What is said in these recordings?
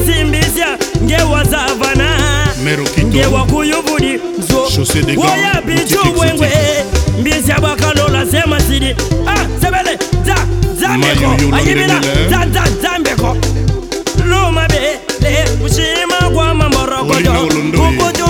bazimbizya ngewazavana ngewakuyubudi nzo woya bijubwengwe mbizya bwakalola ah, sebele za zambeko ayibila za za zambeko lumabele kushima kwa mamorogodo kukutu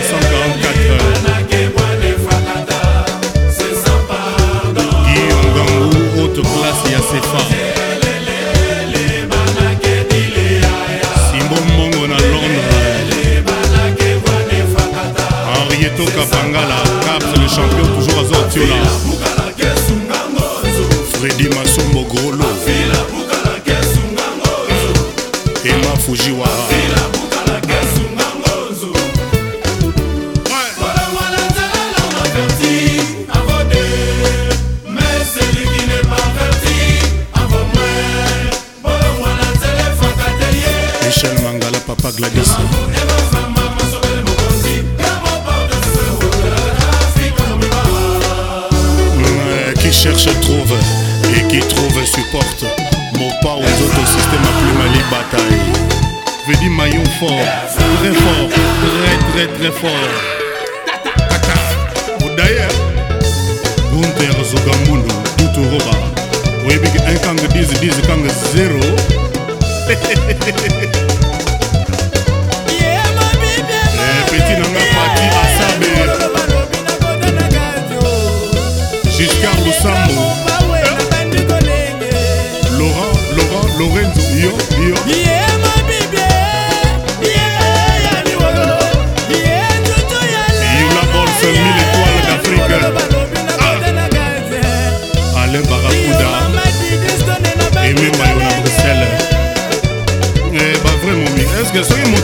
Redimation supporte mopa ozoto systeme apluma libata e vedi maillon fort très fort très très très fort odaye gunter zogamundo tutoroba oyebiki 1 kang 10 Yeah. soy muy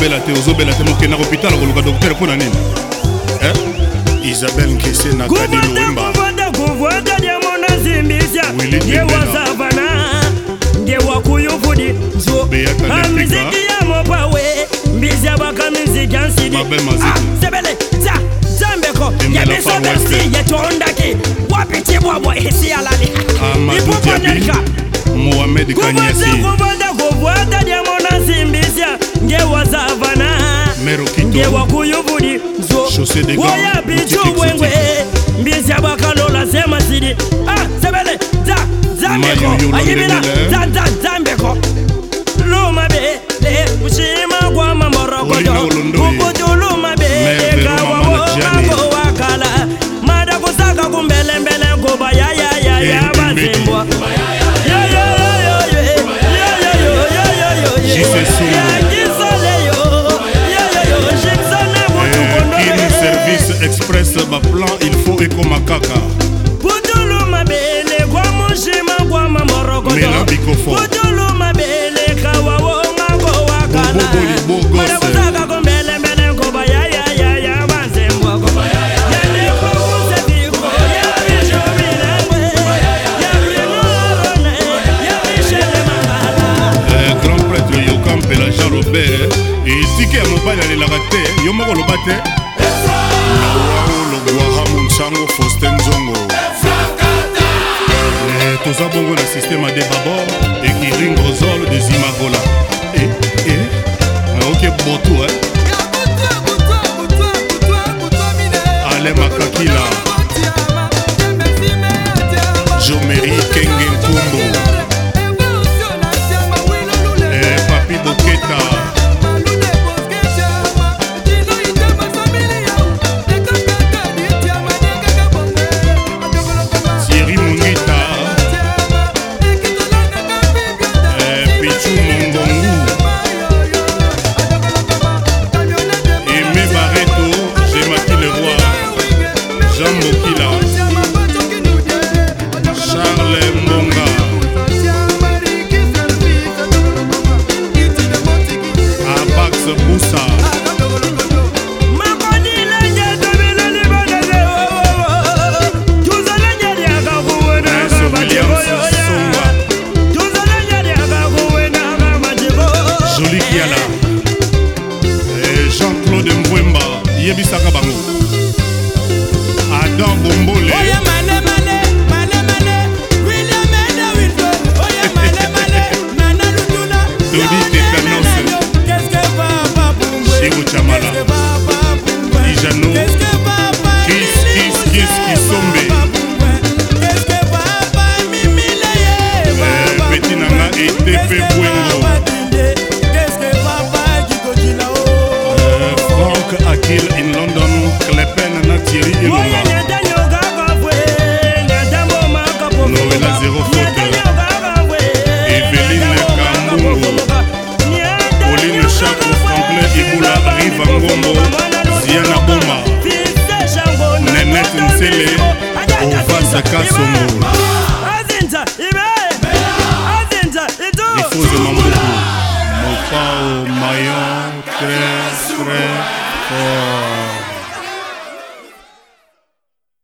ozobela te ozobela te mokende na hôpital koluka doktere mpo na nini eh? isabel nkese na kadiloembakovanda kovwaka diamo na zimbisa ye wazavana nde wakuyufudi zo a miziki ya mopawe mbisa baka miziki ya nsidisebele ah, za zambeko ya bisogasi ye tondaki wapitibwabo esialali ipopanelka mohamed kanyasi kovanda kovwaka diamo zavana ngewa kuyubudi nzo woya bijubwengwe mbisi abakalola zema zidi ah, sebele za zambeko ayibila za za zambeko lumabele kushima kwa mamborokodo kuputulumabele kawa womango wakala mada kusaka kumbelembele kuba yayayaya bazimbwa promese baplan il faut ekóma kaka putulu mabele kwa mojima kwa mamorokotoputulu mabele kawawonga kowakanaakutaka kombelembele nkoba yayayaya banzembwako grand prêtre yokampela jean robert etike eh, eh, ya mobali alelaka te yo moko loba te faustin nzongo eh, toza bongo na systeme ya debabord ekiringozo musa joli kiala eh, jean-claude mbwemba yebisaka bango adan bombo msele ovanda kasomo